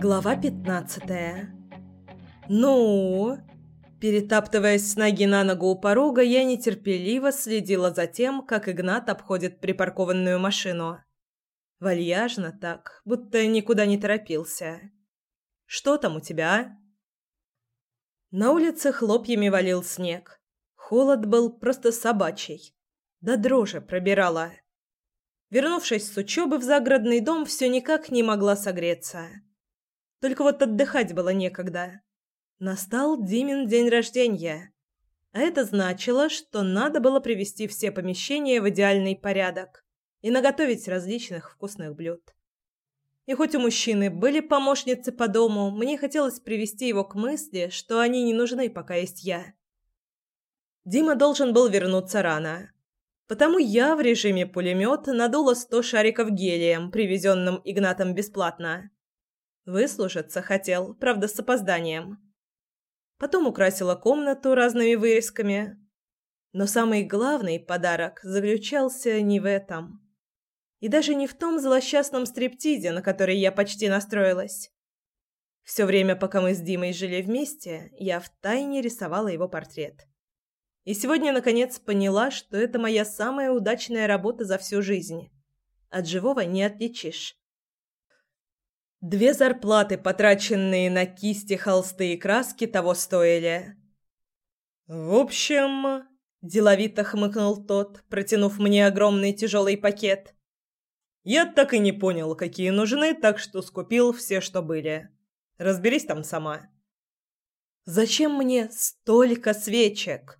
Глава пятнадцатая. Ну, перетаптываясь с ноги на ногу у порога, я нетерпеливо следила за тем, как Игнат обходит припаркованную машину. Вальяжно так, будто никуда не торопился. Что там у тебя? а?» На улице хлопьями валил снег. Холод был просто собачий. Да дрожи пробирала. Вернувшись с учебы в загородный дом, все никак не могла согреться. Только вот отдыхать было некогда. Настал Димин день рождения. А это значило, что надо было привести все помещения в идеальный порядок и наготовить различных вкусных блюд. И хоть у мужчины были помощницы по дому, мне хотелось привести его к мысли, что они не нужны, пока есть я. Дима должен был вернуться рано. Потому я в режиме пулемет надула сто шариков гелием, привезенным Игнатом бесплатно. Выслужиться хотел, правда, с опозданием. Потом украсила комнату разными вырезками. Но самый главный подарок заключался не в этом. И даже не в том злосчастном стриптизе, на который я почти настроилась. Все время, пока мы с Димой жили вместе, я втайне рисовала его портрет. И сегодня, наконец, поняла, что это моя самая удачная работа за всю жизнь. От живого не отличишь. Две зарплаты, потраченные на кисти, холсты и краски, того стоили. «В общем...» – деловито хмыкнул тот, протянув мне огромный тяжелый пакет. «Я так и не понял, какие нужны, так что скупил все, что были. Разберись там сама». «Зачем мне столько свечек?» –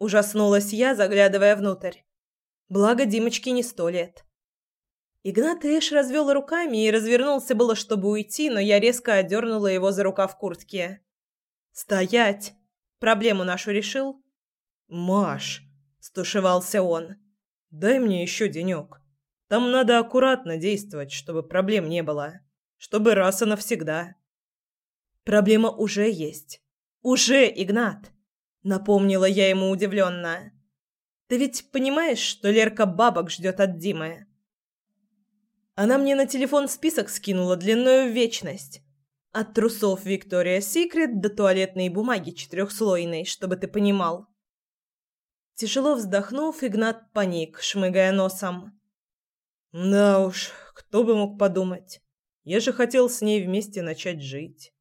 ужаснулась я, заглядывая внутрь. Благо Димочке не сто лет. Игнат Эш развел руками и развернулся было, чтобы уйти, но я резко одернула его за рукав куртки. «Стоять! Проблему нашу решил?» «Маш!» – стушевался он. «Дай мне еще денек. Там надо аккуратно действовать, чтобы проблем не было. Чтобы раз и навсегда». «Проблема уже есть. Уже, Игнат!» – напомнила я ему удивленно. «Ты ведь понимаешь, что Лерка бабок ждет от Димы?» Она мне на телефон список скинула длинную вечность. От трусов Виктория Секрет до туалетной бумаги четырехслойной, чтобы ты понимал. Тяжело вздохнув, Игнат паник, шмыгая носом. «Да уж, кто бы мог подумать. Я же хотел с ней вместе начать жить».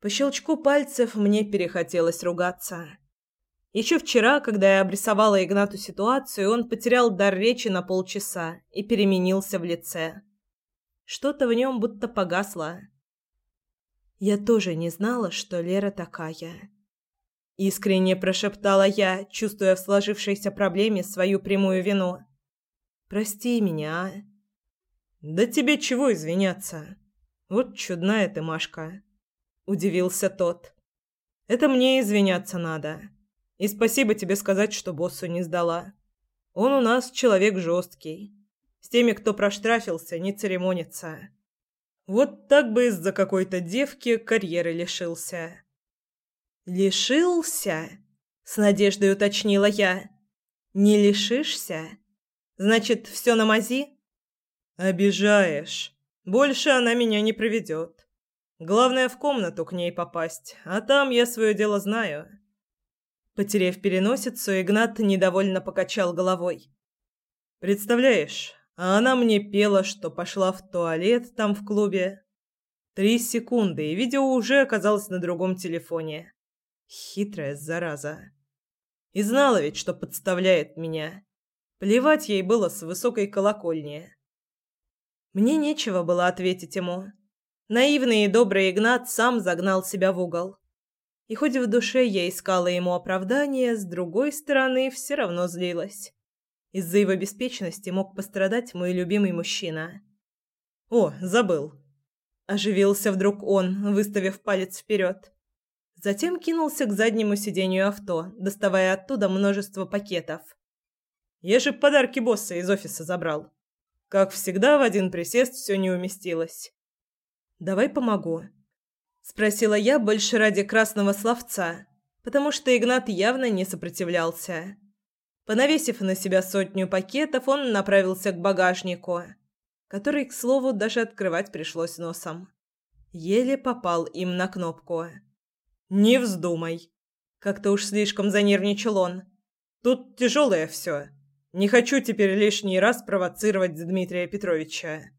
По щелчку пальцев мне перехотелось ругаться. Еще вчера, когда я обрисовала Игнату ситуацию, он потерял дар речи на полчаса и переменился в лице. Что-то в нем будто погасло. Я тоже не знала, что Лера такая. Искренне прошептала я, чувствуя в сложившейся проблеме свою прямую вину. «Прости меня, а?» «Да тебе чего извиняться? Вот чудная ты, Машка!» Удивился тот. «Это мне извиняться надо». И спасибо тебе сказать, что боссу не сдала. Он у нас человек жесткий. С теми, кто проштрафился, не церемонится. Вот так бы из-за какой-то девки карьеры лишился. Лишился? С надеждой уточнила я. Не лишишься? Значит, все на мази? Обижаешь. Больше она меня не проведет. Главное в комнату к ней попасть, а там я свое дело знаю. Потерев переносицу, Игнат недовольно покачал головой. Представляешь, а она мне пела, что пошла в туалет там в клубе. Три секунды, и видео уже оказалось на другом телефоне. Хитрая зараза. И знала ведь, что подставляет меня. Плевать ей было с высокой колокольни. Мне нечего было ответить ему. Наивный и добрый Игнат сам загнал себя в угол. И хоть в душе я искала ему оправдания, с другой стороны, все равно злилась. Из-за его беспечности мог пострадать мой любимый мужчина. «О, забыл!» Оживился вдруг он, выставив палец вперед. Затем кинулся к заднему сиденью авто, доставая оттуда множество пакетов. «Я же подарки босса из офиса забрал. Как всегда, в один присест все не уместилось». «Давай помогу», Спросила я больше ради красного словца, потому что Игнат явно не сопротивлялся. Понавесив на себя сотню пакетов, он направился к багажнику. который, к слову, даже открывать пришлось носом. Еле попал им на кнопку. «Не вздумай!» Как-то уж слишком занервничал он. «Тут тяжелое все. Не хочу теперь лишний раз провоцировать Дмитрия Петровича».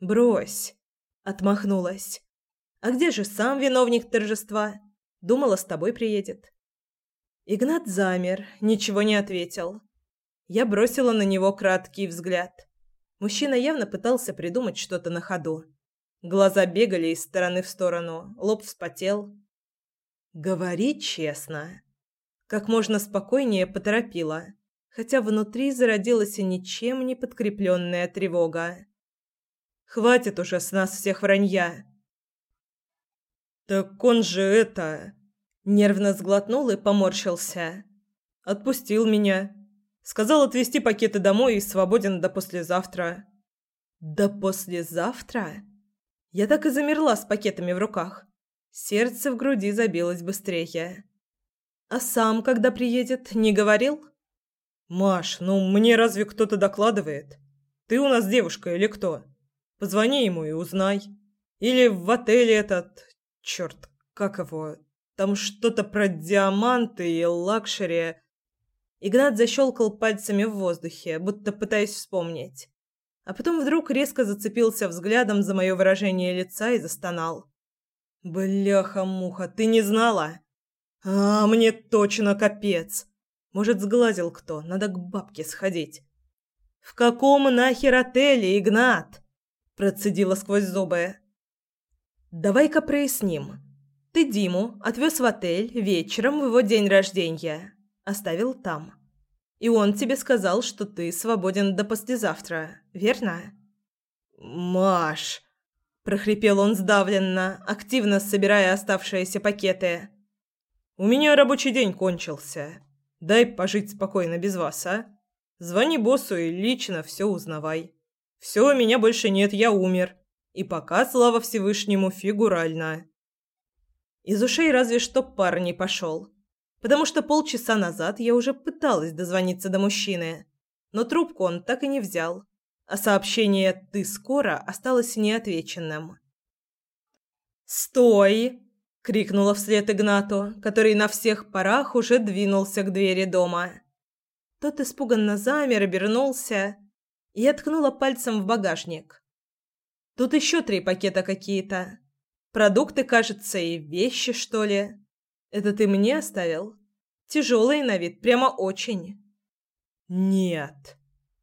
«Брось!» — отмахнулась. «А где же сам виновник торжества? Думала, с тобой приедет». Игнат замер, ничего не ответил. Я бросила на него краткий взгляд. Мужчина явно пытался придумать что-то на ходу. Глаза бегали из стороны в сторону, лоб вспотел. «Говори честно». Как можно спокойнее поторопила, хотя внутри зародилась и ничем не подкрепленная тревога. «Хватит уже с нас всех вранья». «Так он же это...» Нервно сглотнул и поморщился. «Отпустил меня. Сказал отвезти пакеты домой и свободен до послезавтра». «До послезавтра?» Я так и замерла с пакетами в руках. Сердце в груди забилось быстрее. «А сам, когда приедет, не говорил?» «Маш, ну мне разве кто-то докладывает? Ты у нас девушка или кто? Позвони ему и узнай. Или в отеле этот... Черт, как его? Там что-то про диаманты и лакшери...» Игнат защелкал пальцами в воздухе, будто пытаясь вспомнить. А потом вдруг резко зацепился взглядом за мое выражение лица и застонал. «Бляха-муха, ты не знала? А, мне точно капец. Может, сглазил кто, надо к бабке сходить». «В каком нахер отеле, Игнат?» Процедила сквозь зубы. «Давай-ка проясним. Ты Диму отвез в отель вечером в его день рождения. Оставил там. И он тебе сказал, что ты свободен до послезавтра, верно? Маш, прохрипел он сдавленно, активно собирая оставшиеся пакеты. У меня рабочий день кончился. Дай пожить спокойно без вас, а? Звони боссу и лично все узнавай. Все, меня больше нет, я умер. И пока, слава Всевышнему, фигурально. Из ушей разве что пар не пошел потому что полчаса назад я уже пыталась дозвониться до мужчины, но трубку он так и не взял, а сообщение «ты скоро» осталось неотвеченным. «Стой!» — крикнула вслед Игнату, который на всех парах уже двинулся к двери дома. Тот испуганно замер, обернулся, я ткнула пальцем в багажник. Тут еще три пакета какие-то. Продукты, кажется, и вещи, что ли. Это ты мне оставил? Тяжелый на вид, прямо очень. Нет.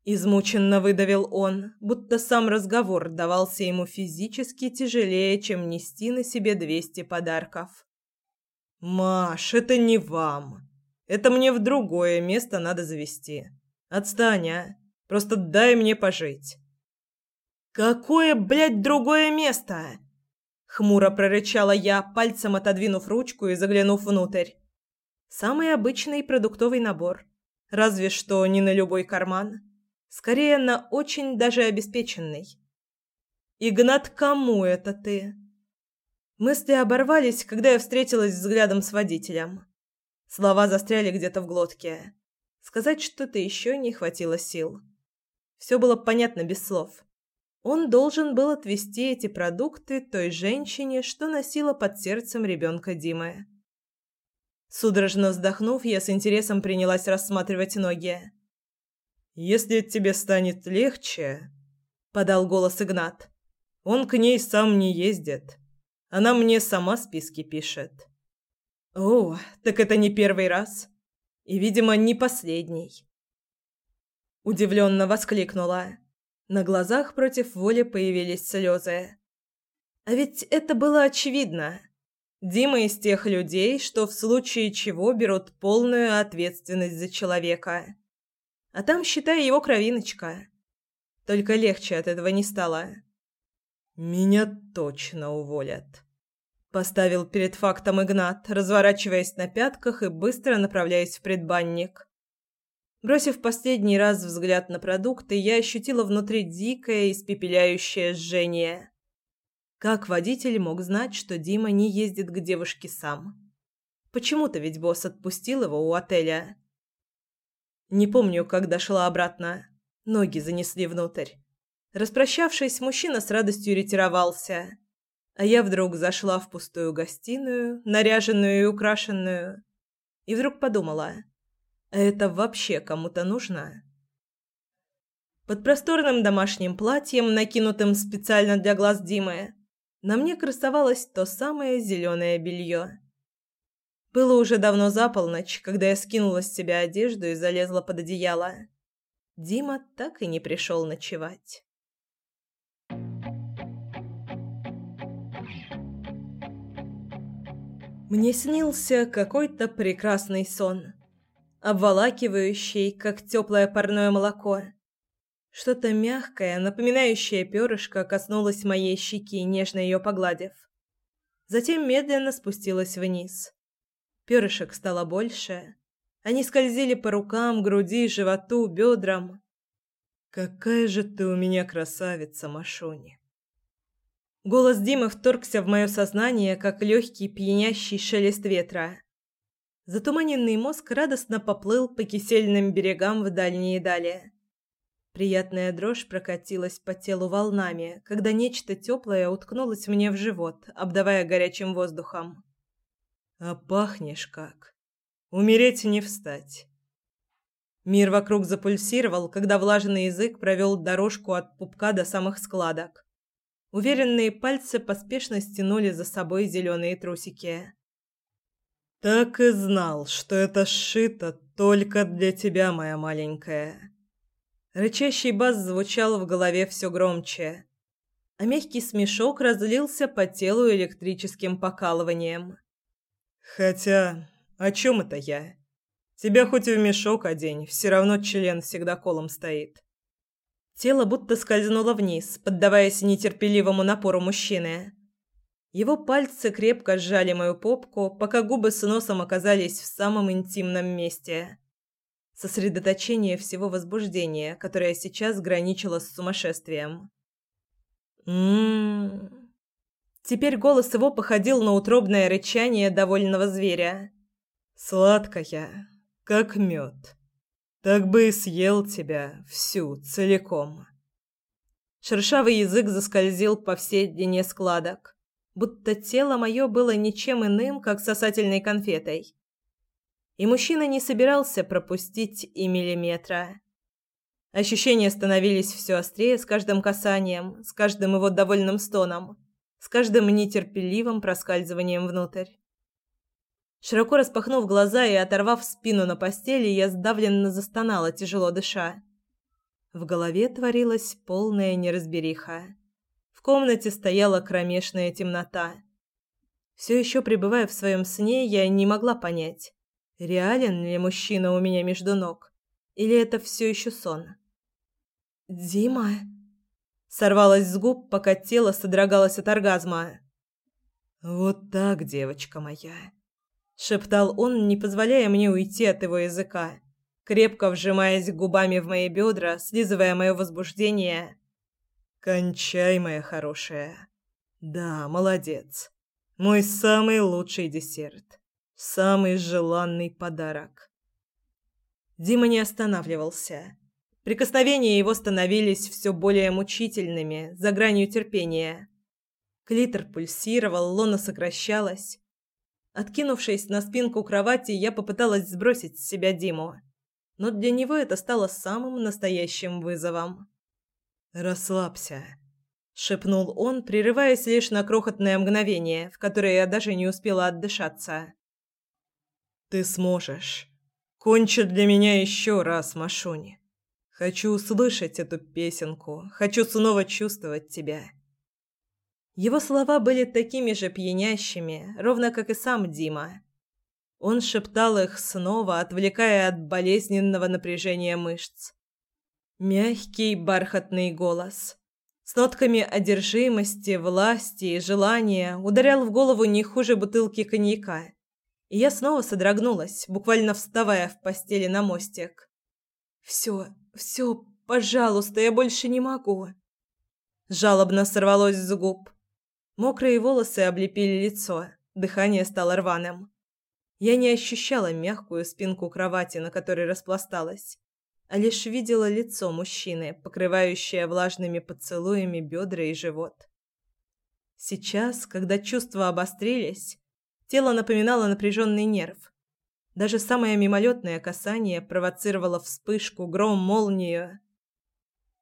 Измученно выдавил он, будто сам разговор давался ему физически тяжелее, чем нести на себе двести подарков. «Маш, это не вам. Это мне в другое место надо завести. Отстань, а. Просто дай мне пожить». «Какое, блядь, другое место?» Хмуро прорычала я, пальцем отодвинув ручку и заглянув внутрь. Самый обычный продуктовый набор. Разве что не на любой карман. Скорее, на очень даже обеспеченный. «Игнат, кому это ты?» Мысли оборвались, когда я встретилась взглядом с водителем. Слова застряли где-то в глотке. Сказать что-то еще не хватило сил. Все было понятно без слов. Он должен был отвезти эти продукты той женщине, что носила под сердцем ребенка Димы. Судорожно вздохнув, я с интересом принялась рассматривать ноги. «Если тебе станет легче», — подал голос Игнат, — «он к ней сам не ездит. Она мне сама списки пишет». «О, так это не первый раз. И, видимо, не последний». Удивленно воскликнула. На глазах против воли появились слезы. А ведь это было очевидно. Дима из тех людей, что в случае чего берут полную ответственность за человека. А там, считай, его кровиночка. Только легче от этого не стало. «Меня точно уволят», — поставил перед фактом Игнат, разворачиваясь на пятках и быстро направляясь в предбанник. Бросив последний раз взгляд на продукты, я ощутила внутри дикое, испепеляющее жжение. Как водитель мог знать, что Дима не ездит к девушке сам? Почему-то ведь босс отпустил его у отеля. Не помню, как дошла обратно. Ноги занесли внутрь. Распрощавшись, мужчина с радостью ретировался, а я вдруг зашла в пустую гостиную, наряженную и украшенную, и вдруг подумала, это вообще кому-то нужно? Под просторным домашним платьем, накинутым специально для глаз Димы, на мне красовалось то самое зеленое белье. Было уже давно за полночь, когда я скинула с себя одежду и залезла под одеяло. Дима так и не пришел ночевать. Мне снился какой-то прекрасный сон, обволакивающий, как теплое парное молоко. Что-то мягкое, напоминающее перышко, коснулось моей щеки, нежно ее погладив. Затем медленно спустилось вниз. Перышек стало больше. Они скользили по рукам, груди, животу, бедрам. «Какая же ты у меня красавица, Машуни!» Голос Димы вторгся в мое сознание, как легкий пьянящий шелест ветра. Затуманенный мозг радостно поплыл по кисельным берегам в дальние дали. Приятная дрожь прокатилась по телу волнами, когда нечто теплое уткнулось мне в живот, обдавая горячим воздухом. «А пахнешь как! Умереть не встать!» Мир вокруг запульсировал, когда влажный язык провел дорожку от пупка до самых складок. Уверенные пальцы поспешно стянули за собой зеленые трусики. «Так и знал, что это сшито только для тебя, моя маленькая». Рычащий бас звучал в голове все громче, а мягкий смешок разлился по телу электрическим покалыванием. «Хотя, о чем это я? Тебя хоть в мешок одень, все равно член всегда колом стоит». Тело будто скользнуло вниз, поддаваясь нетерпеливому напору мужчины. Его пальцы крепко сжали мою попку, пока губы с носом оказались в самом интимном месте. Сосредоточение всего возбуждения, которое сейчас граничило с сумасшествием. Мм. Теперь голос его походил на утробное рычание довольного зверя. Сладкая, как мед. Так бы и съел тебя всю целиком. Шершавый язык заскользил по всей длине складок, будто тело мое было ничем иным, как сосательной конфетой. И мужчина не собирался пропустить и миллиметра. Ощущения становились все острее с каждым касанием, с каждым его довольным стоном, с каждым нетерпеливым проскальзыванием внутрь. Широко распахнув глаза и оторвав спину на постели, я сдавленно застонала, тяжело дыша. В голове творилась полная неразбериха. В комнате стояла кромешная темнота. Все еще пребывая в своем сне, я не могла понять, реален ли мужчина у меня между ног, или это все еще сон. «Дима?» Сорвалась с губ, пока тело содрогалось от оргазма. «Вот так, девочка моя!» шептал он, не позволяя мне уйти от его языка, крепко вжимаясь губами в мои бедра, слизывая мое возбуждение. Кончай, моя хорошая. Да, молодец. Мой самый лучший десерт, самый желанный подарок. Дима не останавливался. Прикосновения его становились все более мучительными, за гранью терпения. Клитор пульсировал, лона сокращалась. Откинувшись на спинку кровати, я попыталась сбросить с себя Диму. Но для него это стало самым настоящим вызовом. «Расслабься», — шепнул он, прерываясь лишь на крохотное мгновение, в которое я даже не успела отдышаться. «Ты сможешь. Кончи для меня еще раз, Машуни. Хочу услышать эту песенку, хочу снова чувствовать тебя». Его слова были такими же пьянящими, ровно как и сам Дима. Он шептал их снова, отвлекая от болезненного напряжения мышц. Мягкий бархатный голос с нотками одержимости, власти и желания ударял в голову не хуже бутылки коньяка. И я снова содрогнулась, буквально вставая в постели на мостик. «Все, все, пожалуйста, я больше не могу!» Жалобно сорвалось с губ. Мокрые волосы облепили лицо, дыхание стало рваным. Я не ощущала мягкую спинку кровати, на которой распласталась, а лишь видела лицо мужчины, покрывающее влажными поцелуями бедра и живот. Сейчас, когда чувства обострились, тело напоминало напряженный нерв. Даже самое мимолетное касание провоцировало вспышку, гром, молнию.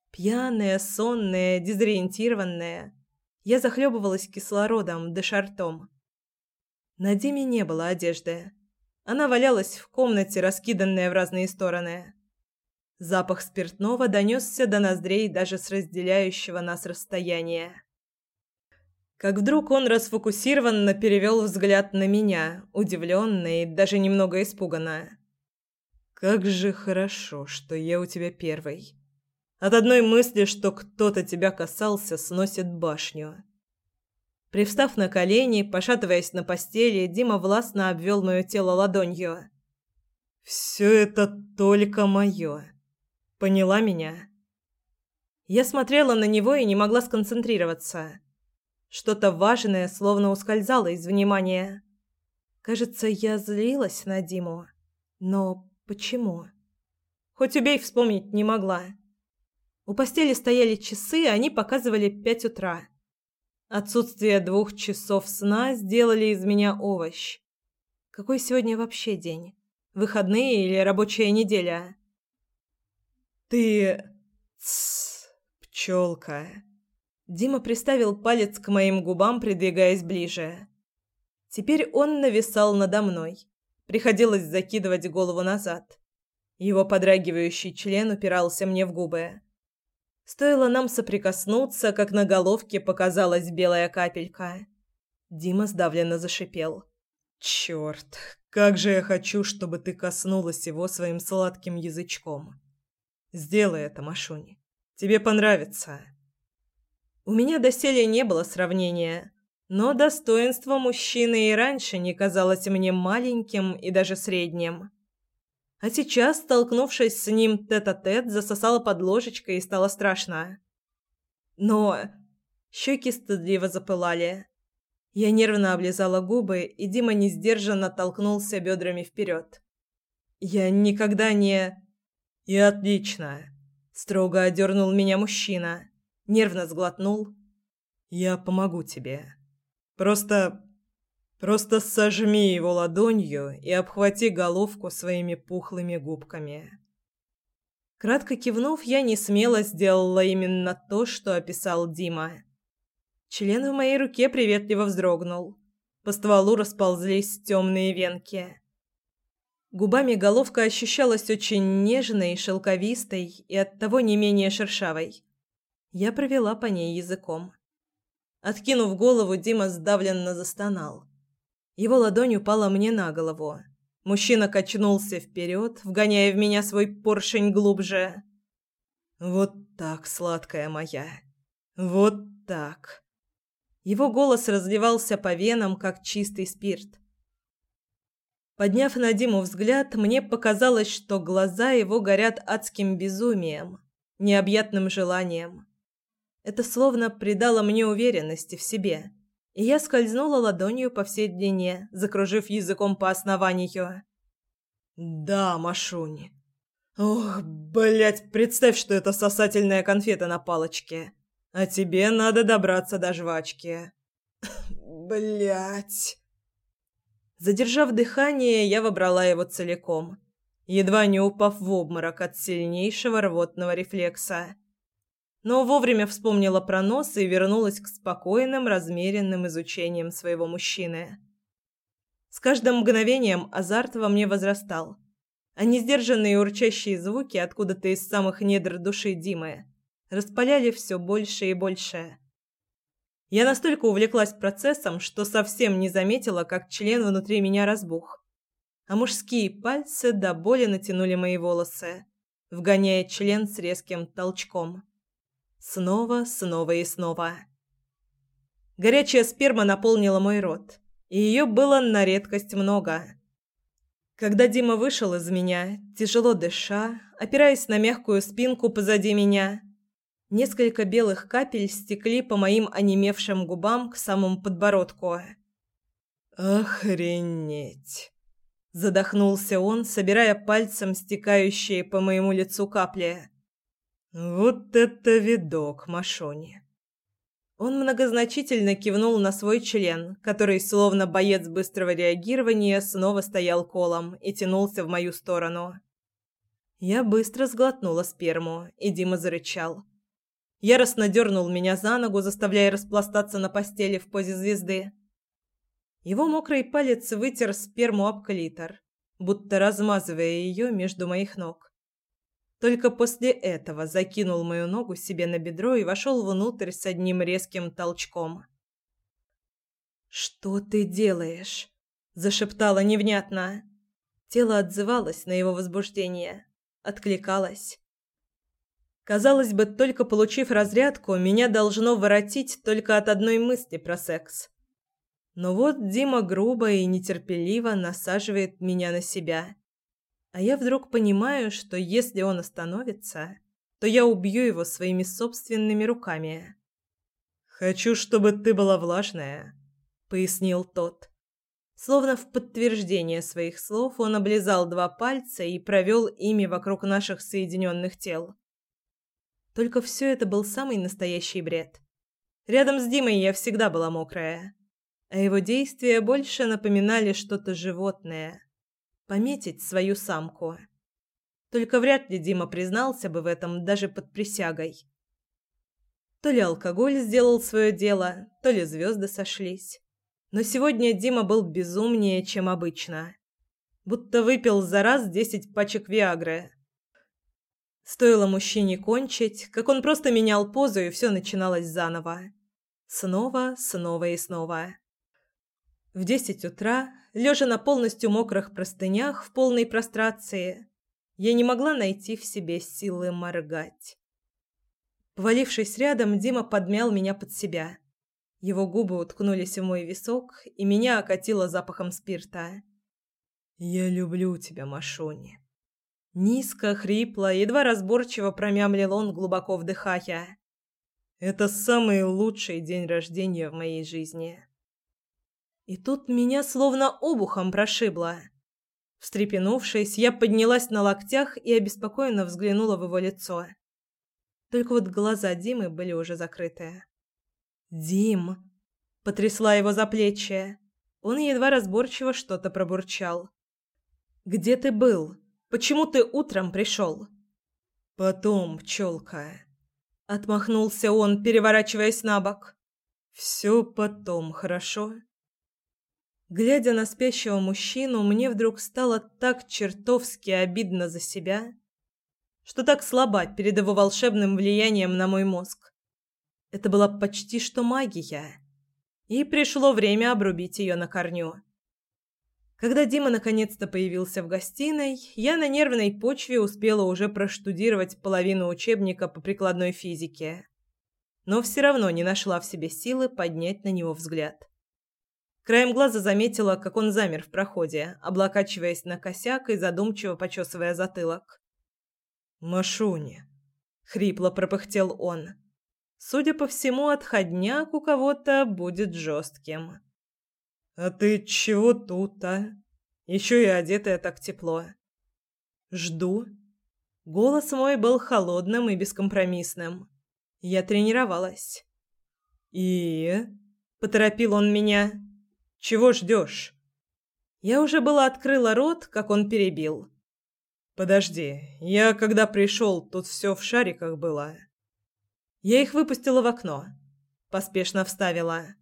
Пьяная, сонная, дезориентированная, я захлебывалась кислородом, дыша ртом. На Диме не было одежды. Она валялась в комнате, раскиданная в разные стороны. Запах спиртного донесся до ноздрей даже с разделяющего нас расстояния. Как вдруг он расфокусированно перевел взгляд на меня, удивленный и даже немного испуганно. «Как же хорошо, что я у тебя первый. От одной мысли, что кто-то тебя касался, сносит башню». Привстав на колени, пошатываясь на постели, Дима властно обвел мое тело ладонью. «Все это только мое. Поняла меня?» Я смотрела на него и не могла сконцентрироваться. Что-то важное словно ускользало из внимания. Кажется, я злилась на Диму. Но почему? Хоть убей, вспомнить не могла. У постели стояли часы, а они показывали пять утра. Отсутствие двух часов сна сделали из меня овощ. Какой сегодня вообще день? Выходные или рабочая неделя? Ты... Тссс, пчелка. Дима приставил палец к моим губам, придвигаясь ближе. Теперь он нависал надо мной. Приходилось закидывать голову назад. Его подрагивающий член упирался мне в губы. Стоило нам соприкоснуться, как на головке показалась белая капелька. Дима сдавленно зашипел. «Черт, как же я хочу, чтобы ты коснулась его своим сладким язычком. Сделай это, Машунь. Тебе понравится». У меня доселе не было сравнения, но достоинство мужчины и раньше не казалось мне маленьким и даже средним. А сейчас, столкнувшись с ним тет-а-тет, -тет, засосала под ложечкой и стало страшно. Но щеки стыдливо запылали. Я нервно облизала губы, и Дима несдержанно толкнулся бедрами вперед. Я никогда не... И отлично. Строго одернул меня мужчина нервно сглотнул. «Я помогу тебе. Просто... просто сожми его ладонью и обхвати головку своими пухлыми губками». Кратко кивнув, я не смело сделала именно то, что описал Дима. Член в моей руке приветливо вздрогнул. По стволу расползлись темные венки. Губами головка ощущалась очень нежной, шелковистой и оттого не менее шершавой. Я провела по ней языком. Откинув голову, Дима сдавленно застонал. Его ладонь упала мне на голову. Мужчина качнулся вперед, вгоняя в меня свой поршень глубже. «Вот так, сладкая моя. Вот так». Его голос разливался по венам, как чистый спирт. Подняв на Диму взгляд, мне показалось, что глаза его горят адским безумием, необъятным желанием. Это словно придало мне уверенности в себе, и я скользнула ладонью по всей длине, закружив языком по основанию. «Да, Машунь. Ох, блядь, представь, что это сосательная конфета на палочке. А тебе надо добраться до жвачки. Блядь». Задержав дыхание, я вобрала его целиком, едва не упав в обморок от сильнейшего рвотного рефлекса но вовремя вспомнила про нос и вернулась к спокойным, размеренным изучениям своего мужчины. С каждым мгновением азарт во мне возрастал, а несдержанные урчащие звуки откуда-то из самых недр души Димы распаляли все больше и больше. Я настолько увлеклась процессом, что совсем не заметила, как член внутри меня разбух, а мужские пальцы до боли натянули мои волосы, вгоняя член с резким толчком. Снова, снова и снова. Горячая сперма наполнила мой рот, и ее было на редкость много. Когда Дима вышел из меня, тяжело дыша, опираясь на мягкую спинку позади меня, несколько белых капель стекли по моим онемевшим губам к самому подбородку. «Охренеть!» Задохнулся он, собирая пальцем стекающие по моему лицу капли. Вот это видок, Машони. Он многозначительно кивнул на свой член, который, словно боец быстрого реагирования, снова стоял колом и тянулся в мою сторону. Я быстро сглотнула сперму, и Дима зарычал. Яростно дернул меня за ногу, заставляя распластаться на постели в позе звезды. Его мокрый палец вытер сперму об клитор, будто размазывая ее между моих ног. Только после этого закинул мою ногу себе на бедро и вошел внутрь с одним резким толчком. «Что ты делаешь?» – зашептала невнятно. Тело отзывалось на его возбуждение, откликалось. Казалось бы, только получив разрядку, меня должно воротить только от одной мысли про секс. Но вот Дима грубо и нетерпеливо насаживает меня на себя. А я вдруг понимаю, что если он остановится, то я убью его своими собственными руками. «Хочу, чтобы ты была влажная», — пояснил тот. Словно в подтверждение своих слов он облизал два пальца и провел ими вокруг наших соединенных тел. Только все это был самый настоящий бред. Рядом с Димой я всегда была мокрая а его действия больше напоминали что-то животное. Пометить свою самку. Только вряд ли Дима признался бы в этом даже под присягой. То ли алкоголь сделал свое дело, то ли звезды сошлись. Но сегодня Дима был безумнее, чем обычно. Будто выпил за раз десять пачек Виагры. Стоило мужчине кончить, как он просто менял позу, и все начиналось заново. Снова, снова и снова. В десять утра, лежа на полностью мокрых простынях в полной прострации, я не могла найти в себе силы моргать. Повалившись рядом, Дима подмял меня под себя. Его губы уткнулись в мой висок, и меня окатило запахом спирта. «Я люблю тебя, Машуни». Низко, хрипло, едва разборчиво промямлил он, глубоко вдыхая. «Это самый лучший день рождения в моей жизни». И тут меня словно обухом прошибло. Встрепенувшись, я поднялась на локтях и обеспокоенно взглянула в его лицо. Только вот глаза Димы были уже закрыты. «Дим!» — потрясла его за плечи. Он едва разборчиво что-то пробурчал. «Где ты был? Почему ты утром пришел?» «Потом, пчелка!» — отмахнулся он, переворачиваясь на бок. «Все потом, хорошо?» Глядя на спящего мужчину, мне вдруг стало так чертовски обидно за себя, что так слаба перед его волшебным влиянием на мой мозг. Это была почти что магия, и пришло время обрубить ее на корню. Когда Дима наконец-то появился в гостиной, я на нервной почве успела уже проштудировать половину учебника по прикладной физике, но все равно не нашла в себе силы поднять на него взгляд. Краем глаза заметила, как он замер в проходе, облокачиваясь на косяк и задумчиво почесывая затылок. «Машуня!» — хрипло пропыхтел он. Судя по всему, отходняк у кого-то будет жестким. «А ты чего тут, а? Еще и одетая так тепло». «Жду». Голос мой был холодным и бескомпромиссным. Я тренировалась. «И?» — поторопил он меня. Чего ждешь?» Я уже была открыла рот, как он перебил. «Подожди, я когда пришел, тут все в шариках было». Я их выпустила в окно. Поспешно вставила.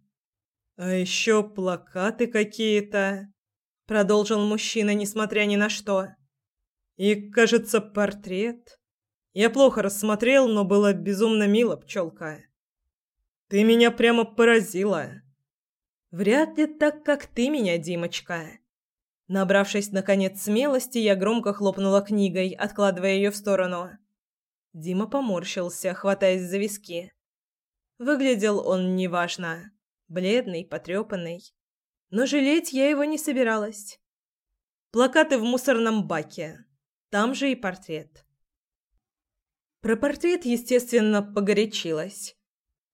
«А еще плакаты какие-то», — продолжил мужчина, несмотря ни на что. «И, кажется, портрет. Я плохо рассмотрел, но было безумно мило, пчелка. Ты меня прямо поразила». Вряд ли так, как ты меня, Димочка. Набравшись наконец смелости, я громко хлопнула книгой, откладывая ее в сторону. Дима поморщился, хватаясь за виски. Выглядел он неважно, бледный, потрепанный, но жалеть я его не собиралась. Плакаты в мусорном баке. Там же и портрет. Про портрет, естественно, погорячилась.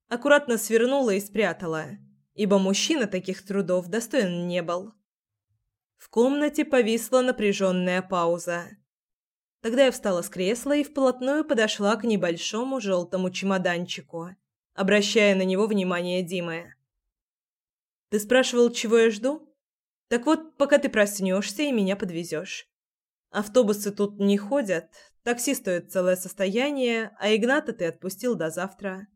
Аккуратно свернула и спрятала ибо мужчина таких трудов достоин не был. В комнате повисла напряженная пауза. Тогда я встала с кресла и вплотную подошла к небольшому желтому чемоданчику, обращая на него внимание Димы. «Ты спрашивал, чего я жду? Так вот, пока ты проснешься и меня подвезешь. Автобусы тут не ходят, такси стоит целое состояние, а Игната ты отпустил до завтра».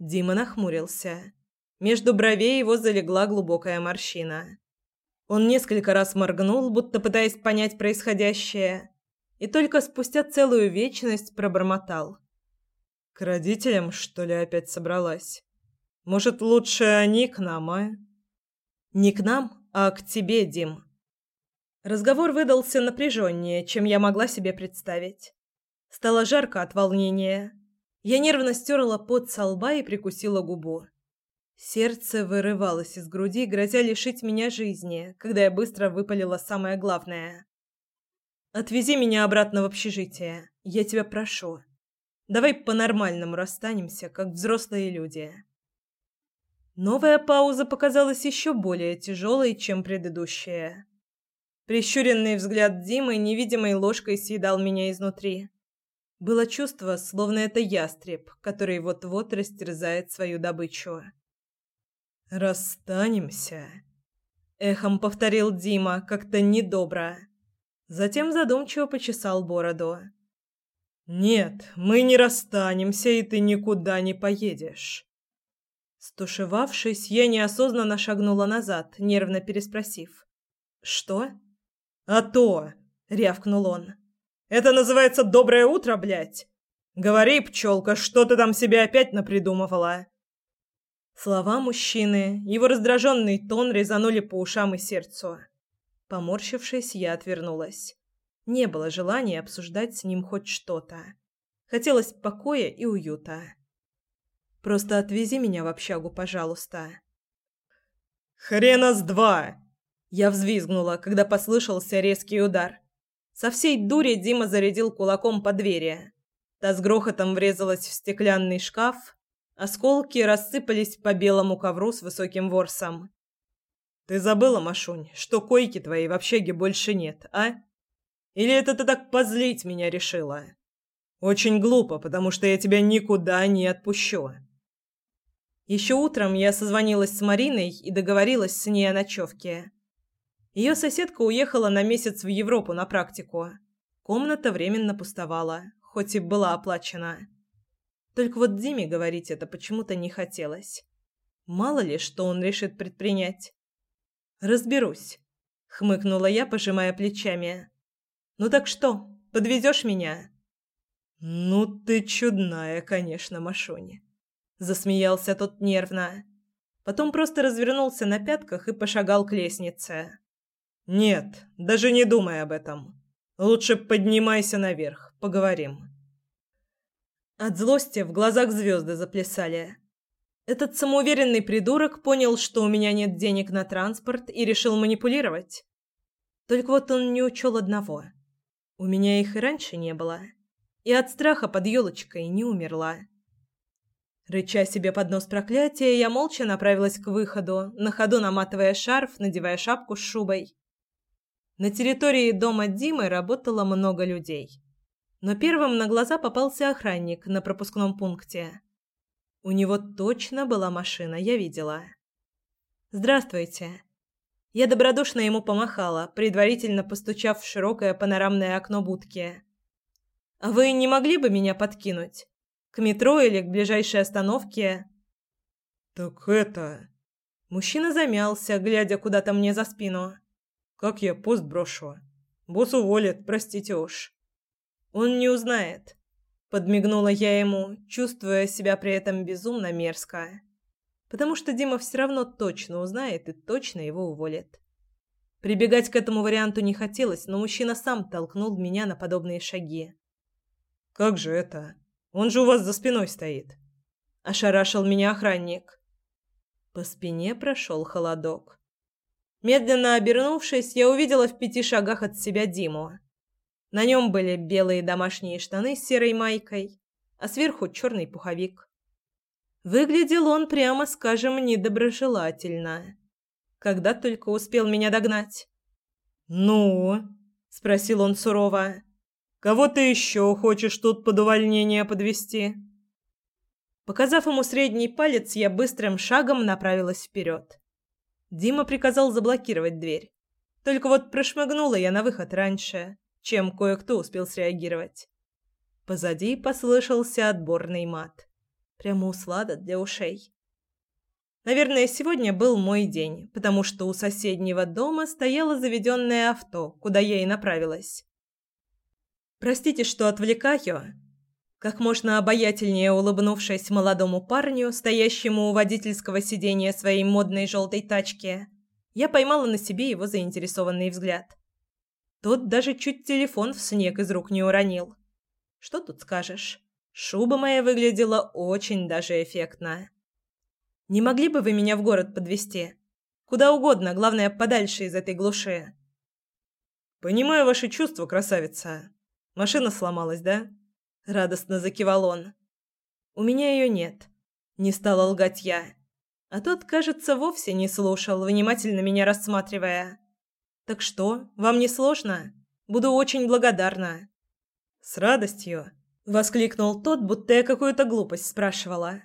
Дима нахмурился. Между бровей его залегла глубокая морщина. Он несколько раз моргнул, будто пытаясь понять происходящее, и только спустя целую вечность пробормотал. «К родителям, что ли, опять собралась? Может, лучше они к нам, а?» «Не к нам, а к тебе, Дим». Разговор выдался напряженнее, чем я могла себе представить. Стало жарко от волнения. Я нервно стерла пот со лба и прикусила губу. Сердце вырывалось из груди, грозя лишить меня жизни, когда я быстро выпалила самое главное. «Отвези меня обратно в общежитие. Я тебя прошу. Давай по-нормальному расстанемся, как взрослые люди». Новая пауза показалась еще более тяжелой, чем предыдущая. Прищуренный взгляд Димы невидимой ложкой съедал меня изнутри. Было чувство, словно это ястреб, который вот-вот растерзает свою добычу. «Расстанемся», — эхом повторил Дима, как-то недобро. Затем задумчиво почесал бороду. «Нет, мы не расстанемся, и ты никуда не поедешь». Стушевавшись, я неосознанно шагнула назад, нервно переспросив. «Что?» «А то!» — рявкнул он. «Это называется доброе утро, блядь! Говори, пчелка, что ты там себе опять напридумывала?» Слова мужчины, его раздраженный тон резанули по ушам и сердцу. Поморщившись, я отвернулась. Не было желания обсуждать с ним хоть что-то. Хотелось покоя и уюта. Просто отвези меня в общагу, пожалуйста. Хрена с два. Я взвизгнула, когда послышался резкий удар. Со всей дури Дима зарядил кулаком по двери. Та с грохотом врезалась в стеклянный шкаф, Осколки рассыпались по белому ковру с высоким ворсом. «Ты забыла, Машунь, что койки твоей в общаге больше нет, а? Или это ты так позлить меня решила? Очень глупо, потому что я тебя никуда не отпущу». Еще утром я созвонилась с Мариной и договорилась с ней о ночевке. Ее соседка уехала на месяц в Европу на практику. Комната временно пустовала, хоть и была оплачена. Только вот Диме говорить это почему-то не хотелось. Мало ли, что он решит предпринять. «Разберусь», — хмыкнула я, пожимая плечами. «Ну так что, подвезешь меня?» «Ну ты чудная, конечно, Машуня», — засмеялся тот нервно. Потом просто развернулся на пятках и пошагал к лестнице. «Нет, даже не думай об этом. Лучше поднимайся наверх, поговорим». От злости в глазах звезды заплясали. Этот самоуверенный придурок понял, что у меня нет денег на транспорт и решил манипулировать. Только вот он не учел одного. У меня их и раньше не было. И от страха под елочкой не умерла. Рыча себе под нос проклятия, я молча направилась к выходу, на ходу наматывая шарф, надевая шапку с шубой. На территории дома Димы работало много людей но первым на глаза попался охранник на пропускном пункте. У него точно была машина, я видела. «Здравствуйте». Я добродушно ему помахала, предварительно постучав в широкое панорамное окно будки. «А вы не могли бы меня подкинуть? К метро или к ближайшей остановке?» «Так это...» Мужчина замялся, глядя куда-то мне за спину. «Как я пост брошу? Босс уволит, простите уж». Он не узнает. Подмигнула я ему, чувствуя себя при этом безумно мерзко. Потому что Дима все равно точно узнает и точно его уволит. Прибегать к этому варианту не хотелось, но мужчина сам толкнул меня на подобные шаги. «Как же это? Он же у вас за спиной стоит!» Ошарашил меня охранник. По спине прошел холодок. Медленно обернувшись, я увидела в пяти шагах от себя Диму. На нем были белые домашние штаны с серой майкой, а сверху черный пуховик. Выглядел он, прямо скажем, недоброжелательно. Когда только успел меня догнать. «Ну?» – спросил он сурово. «Кого ты еще хочешь тут под увольнение подвести?» Показав ему средний палец, я быстрым шагом направилась вперед. Дима приказал заблокировать дверь. Только вот прошмыгнула я на выход раньше, чем кое-кто успел среагировать. Позади послышался отборный мат. Прямо услада для ушей. Наверное, сегодня был мой день, потому что у соседнего дома стояло заведенное авто, куда я и направилась. «Простите, что отвлекаю», как можно обаятельнее улыбнувшись молодому парню, стоящему у водительского сиденья своей модной желтой тачки, я поймала на себе его заинтересованный взгляд. Тот даже чуть телефон в снег из рук не уронил. Что тут скажешь? Шуба моя выглядела очень даже эффектно. Не могли бы вы меня в город подвезти? Куда угодно, главное, подальше из этой глуши. Понимаю ваши чувства, красавица. Машина сломалась, да? радостно закивал он. У меня ее нет, не стала лгать я. А тот, кажется, вовсе не слушал, внимательно меня рассматривая. Так что, вам не сложно? Буду очень благодарна. С радостью, воскликнул тот, будто я какую-то глупость спрашивала.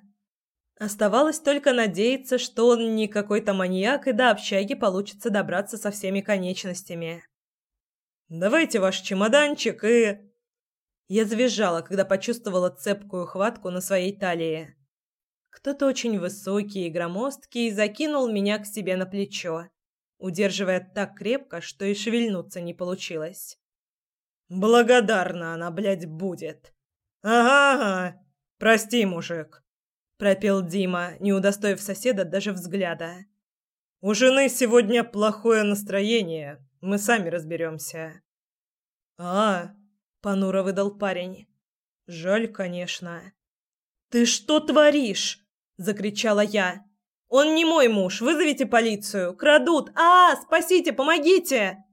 Оставалось только надеяться, что он не какой-то маньяк и до общаги получится добраться со всеми конечностями. Давайте ваш чемоданчик и я завизжала, когда почувствовала цепкую хватку на своей талии. Кто-то очень высокий и громоздкий закинул меня к себе на плечо, удерживая так крепко, что и шевельнуться не получилось. «Благодарна она, блядь, будет!» «Ага-ага! Прости, мужик!» — пропел Дима, не удостоив соседа даже взгляда. «У жены сегодня плохое настроение, мы сами разберемся». «А, понуро выдал парень. Жаль, конечно. Ты что творишь? закричала я. Он не мой муж. Вызовите полицию. Крадут. А, спасите, помогите.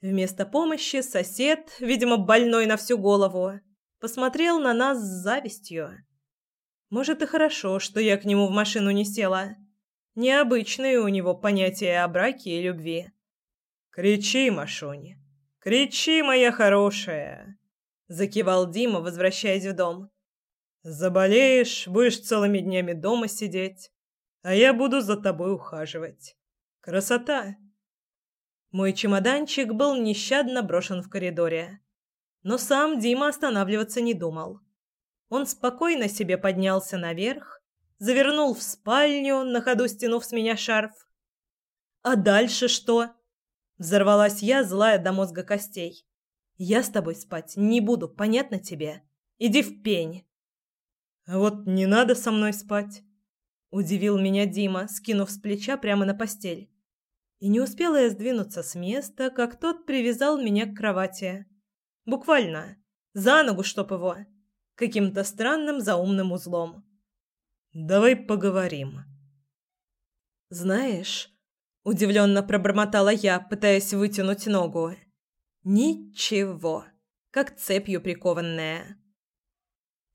Вместо помощи сосед, видимо, больной на всю голову, посмотрел на нас с завистью. Может, и хорошо, что я к нему в машину не села. Необычные у него понятия о браке и любви. Кричи, Машунь. «Кричи, моя хорошая!» — закивал Дима, возвращаясь в дом. «Заболеешь, будешь целыми днями дома сидеть, а я буду за тобой ухаживать. Красота!» Мой чемоданчик был нещадно брошен в коридоре. Но сам Дима останавливаться не думал. Он спокойно себе поднялся наверх, завернул в спальню, на ходу стянув с меня шарф. «А дальше что?» Взорвалась я, злая до мозга костей. Я с тобой спать не буду, понятно тебе? Иди в пень. Вот не надо со мной спать, удивил меня Дима, скинув с плеча прямо на постель. И не успела я сдвинуться с места, как тот привязал меня к кровати. Буквально за ногу, чтоб его, каким-то странным заумным узлом. Давай поговорим. Знаешь, Удивленно пробормотала я, пытаясь вытянуть ногу. Ничего. Как цепью прикованная.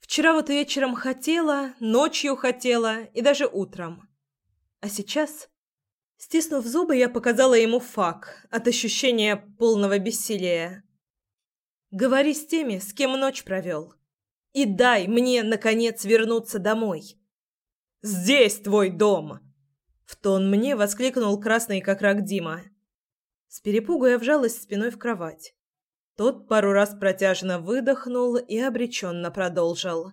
Вчера вот вечером хотела, ночью хотела и даже утром. А сейчас, стиснув зубы, я показала ему фак от ощущения полного бессилия. Говори с теми, с кем ночь провел. И дай мне, наконец, вернуться домой. Здесь твой дом!» В тон мне воскликнул красный как рак Дима. С перепугу я вжалась спиной в кровать. Тот пару раз протяжно выдохнул и обреченно продолжил.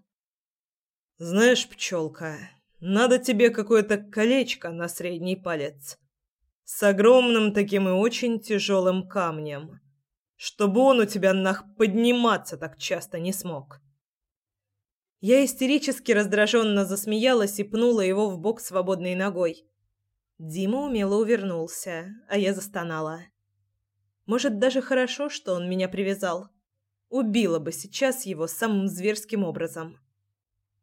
«Знаешь, пчелка, надо тебе какое-то колечко на средний палец. С огромным таким и очень тяжелым камнем, чтобы он у тебя нах подниматься так часто не смог». Я истерически раздраженно засмеялась и пнула его в бок свободной ногой. Дима умело увернулся, а я застонала. Может, даже хорошо, что он меня привязал. Убила бы сейчас его самым зверским образом.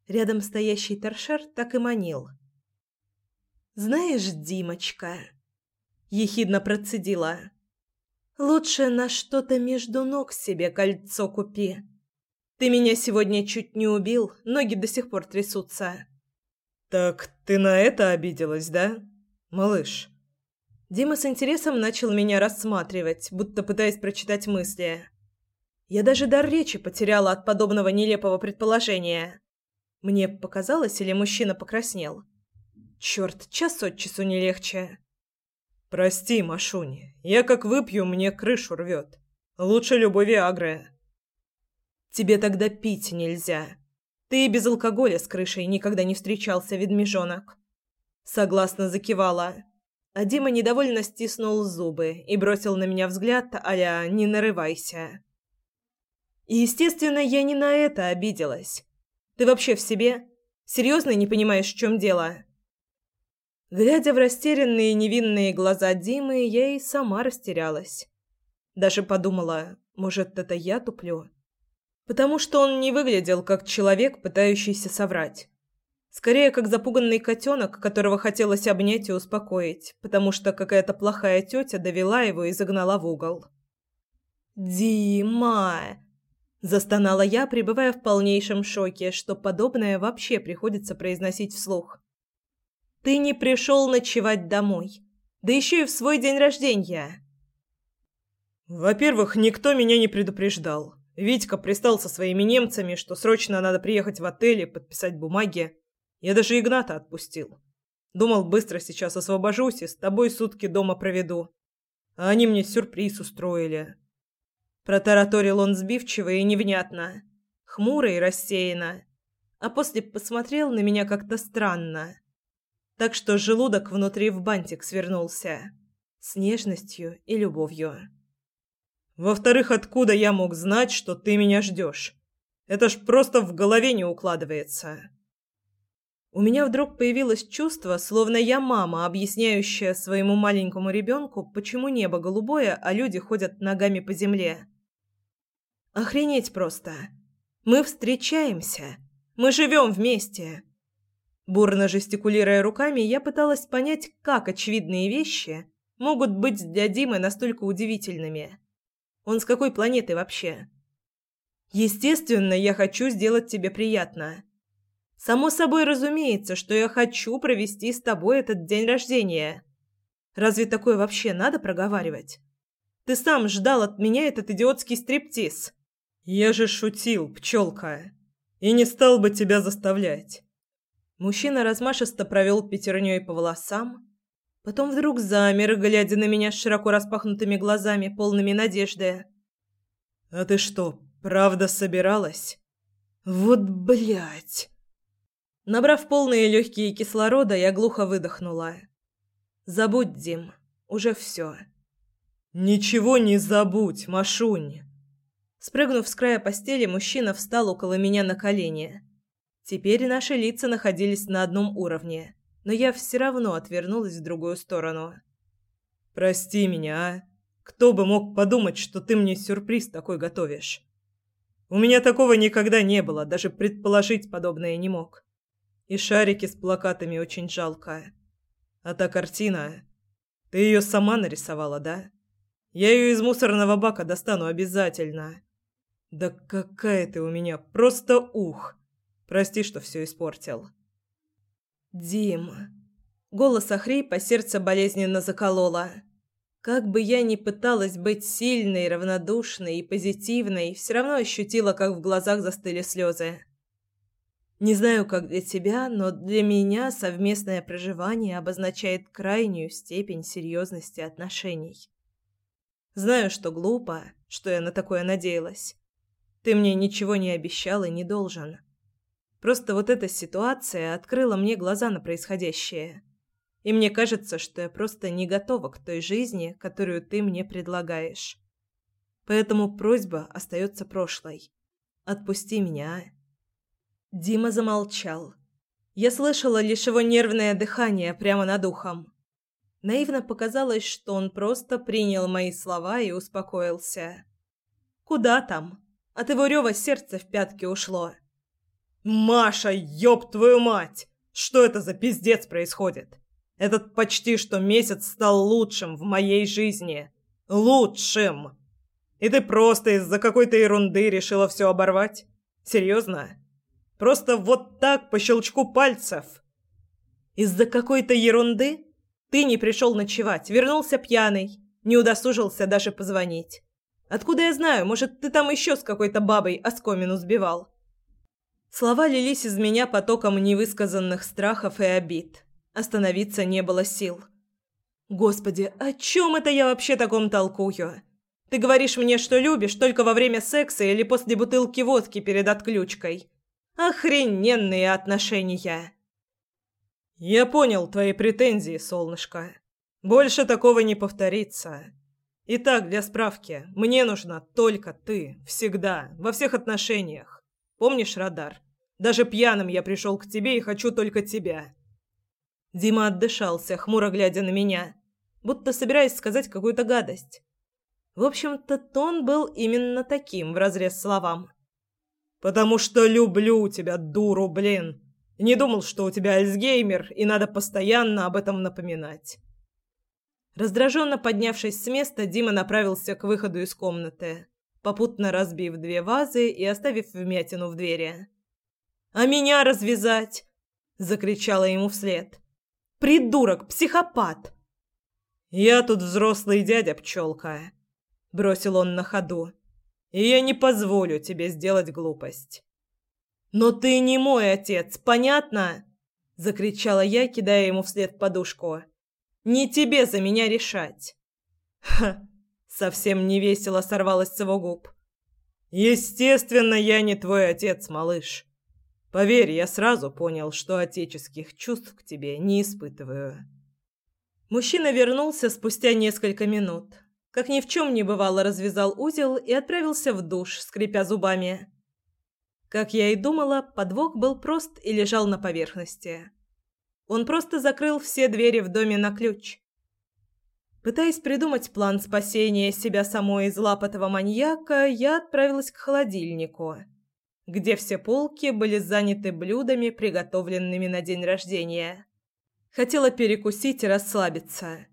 Рядом стоящий торшер так и манил. «Знаешь, Димочка...» — ехидно процедила. «Лучше на что-то между ног себе кольцо купи. Ты меня сегодня чуть не убил, ноги до сих пор трясутся». «Так ты на это обиделась, да?» Малыш». Дима с интересом начал меня рассматривать, будто пытаясь прочитать мысли. Я даже дар речи потеряла от подобного нелепого предположения. Мне показалось, или мужчина покраснел? Черт, час от часу не легче. «Прости, Машунь, я как выпью, мне крышу рвет. Лучше любой Виагры». «Тебе тогда пить нельзя. Ты и без алкоголя с крышей никогда не встречался, ведмежонок». Согласно закивала. А Дима недовольно стиснул зубы и бросил на меня взгляд а «не нарывайся». И, естественно, я не на это обиделась. Ты вообще в себе? Серьезно не понимаешь, в чем дело?» Глядя в растерянные невинные глаза Димы, я и сама растерялась. Даже подумала, может, это я туплю? Потому что он не выглядел как человек, пытающийся соврать. Скорее, как запуганный котенок, которого хотелось обнять и успокоить, потому что какая-то плохая тетя довела его и загнала в угол. «Дима!» Застонала я, пребывая в полнейшем шоке, что подобное вообще приходится произносить вслух. «Ты не пришел ночевать домой. Да еще и в свой день рождения». «Во-первых, никто меня не предупреждал. Витька пристал со своими немцами, что срочно надо приехать в отель и подписать бумаги. Я даже Игната отпустил. Думал, быстро сейчас освобожусь и с тобой сутки дома проведу. А они мне сюрприз устроили». Протараторил он сбивчиво и невнятно, хмуро и рассеянно, а после посмотрел на меня как-то странно. Так что желудок внутри в бантик свернулся. С нежностью и любовью. «Во-вторых, откуда я мог знать, что ты меня ждешь? Это ж просто в голове не укладывается». У меня вдруг появилось чувство, словно я мама, объясняющая своему маленькому ребенку, почему небо голубое, а люди ходят ногами по земле. Охренеть просто. Мы встречаемся. Мы живем вместе. Бурно жестикулируя руками, я пыталась понять, как очевидные вещи могут быть для Димы настолько удивительными. Он с какой планеты вообще? Естественно, я хочу сделать тебе приятно. Само собой разумеется, что я хочу провести с тобой этот день рождения. Разве такое вообще надо проговаривать? Ты сам ждал от меня этот идиотский стриптиз. «Я же шутил, пчелка, и не стал бы тебя заставлять». Мужчина размашисто провел пятерней по волосам, потом вдруг замер, глядя на меня с широко распахнутыми глазами, полными надежды. «А ты что, правда собиралась?» «Вот блядь!» Набрав полные легкие кислорода, я глухо выдохнула. «Забудь, Дим, уже все». «Ничего не забудь, Машунь!» Спрыгнув с края постели, мужчина встал около меня на колени. Теперь наши лица находились на одном уровне, но я все равно отвернулась в другую сторону. «Прости меня, а? Кто бы мог подумать, что ты мне сюрприз такой готовишь? У меня такого никогда не было, даже предположить подобное не мог. И шарики с плакатами очень жалко. А та картина... Ты ее сама нарисовала, да? Я ее из мусорного бака достану обязательно. Да какая ты у меня, просто ух. Прости, что все испортил. Дима. Голос охрип, а сердце болезненно закололо. Как бы я ни пыталась быть сильной, равнодушной и позитивной, все равно ощутила, как в глазах застыли слезы. Не знаю, как для тебя, но для меня совместное проживание обозначает крайнюю степень серьезности отношений. Знаю, что глупо, что я на такое надеялась. Ты мне ничего не обещал и не должен. Просто вот эта ситуация открыла мне глаза на происходящее. И мне кажется, что я просто не готова к той жизни, которую ты мне предлагаешь. Поэтому просьба остается прошлой. Отпусти меня. Дима замолчал. Я слышала лишь его нервное дыхание прямо над ухом. Наивно показалось, что он просто принял мои слова и успокоился. Куда там? От его рева сердце в пятки ушло. «Маша, ёб твою мать! Что это за пиздец происходит? Этот почти что месяц стал лучшим в моей жизни. Лучшим! И ты просто из-за какой-то ерунды решила все оборвать? Серьезно? Просто вот так по щелчку пальцев?» «Из-за какой-то ерунды? Ты не пришел ночевать, вернулся пьяный, не удосужился даже позвонить. Откуда я знаю, может, ты там еще с какой-то бабой оскомину сбивал?» Слова лились из меня потоком невысказанных страхов и обид. Остановиться не было сил. «Господи, о чем это я вообще таком толкую? Ты говоришь мне, что любишь только во время секса или после бутылки водки перед отключкой. Охрененные отношения!» «Я понял твои претензии, солнышко. Больше такого не повторится. Итак, для справки, мне нужна только ты, всегда, во всех отношениях. Помнишь радар? Даже пьяным я пришел к тебе и хочу только тебя». Дима отдышался, хмуро глядя на меня, будто собираясь сказать какую-то гадость. В общем-то, тон был именно таким, вразрез словам. «Потому что люблю тебя, дуру, блин. Не думал, что у тебя Альцгеймер, и надо постоянно об этом напоминать». Раздраженно поднявшись с места, Дима направился к выходу из комнаты, попутно разбив две вазы и оставив вмятину в двери. «А меня развязать!» — закричала ему вслед. «Придурок! Психопат!» «Я тут взрослый дядя, пчелка!» — бросил он на ходу. «И я не позволю тебе сделать глупость». «Но ты не мой отец, понятно?» — закричала я, кидая ему вслед подушку. «Не тебе за меня решать!» «Ха!» — совсем невесело сорвалось с его губ. «Естественно, я не твой отец, малыш. Поверь, я сразу понял, что отеческих чувств к тебе не испытываю. Мужчина вернулся спустя несколько минут. Как ни в чем не бывало, развязал узел и отправился в душ, скрипя зубами. Как я и думала, подвох был прост и лежал на поверхности. Он просто закрыл все двери в доме на ключ. Пытаясь придумать план спасения себя самой из лап этого маньяка, я отправилась к холодильнику – где все полки были заняты блюдами, приготовленными на день рождения. Хотела перекусить и расслабиться.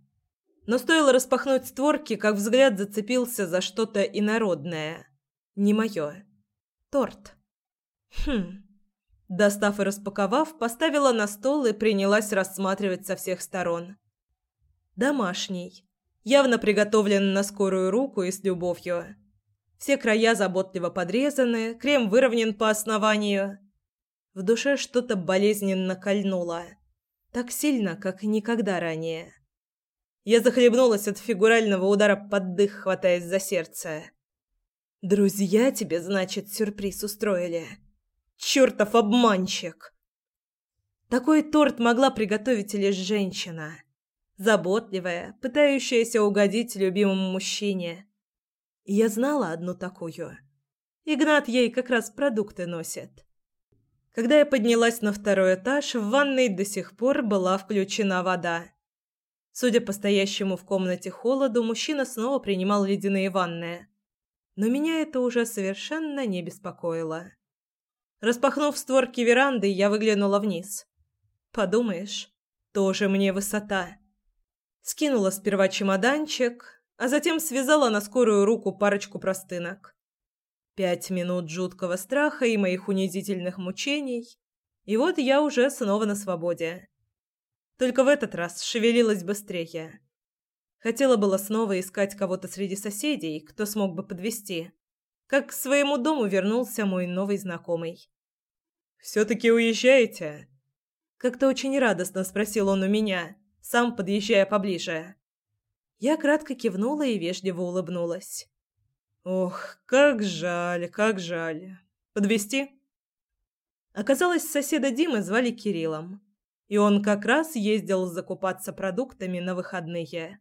Но стоило распахнуть створки, как взгляд зацепился за что-то инородное. Не мое. Торт. Хм. Достав и распаковав, поставила на стол и принялась рассматривать со всех сторон. Домашний. Явно приготовлен на скорую руку и с любовью. Все края заботливо подрезаны, крем выровнен по основанию. В душе что-то болезненно кольнуло. Так сильно, как никогда ранее. Я захлебнулась от фигурального удара под дых, хватаясь за сердце. «Друзья тебе, значит, сюрприз устроили. Чертов обманщик!» Такой торт могла приготовить лишь женщина. Заботливая, пытающаяся угодить любимому мужчине. Я знала одну такую. Игнат ей как раз продукты носит. Когда я поднялась на второй этаж, в ванной до сих пор была включена вода. Судя по стоящему в комнате холоду, мужчина снова принимал ледяные ванны. Но меня это уже совершенно не беспокоило. Распахнув створки веранды, я выглянула вниз. Подумаешь, тоже мне высота. Скинула сперва чемоданчик, а затем связала на скорую руку парочку простынок. Пять минут жуткого страха и моих унизительных мучений, и вот я уже снова на свободе. Только в этот раз шевелилась быстрее. Хотела было снова искать кого-то среди соседей, кто смог бы подвести, как к своему дому вернулся мой новый знакомый. «Все-таки уезжаете?» Как-то очень радостно спросил он у меня, сам подъезжая поближе. Я кратко кивнула и вежливо улыбнулась. Ох, как жаль, как жаль. Подвести? Оказалось, соседа Димы звали Кириллом, и он как раз ездил закупаться продуктами на выходные.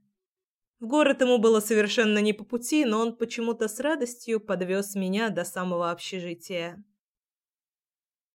В город ему было совершенно не по пути, но он почему-то с радостью подвез меня до самого общежития.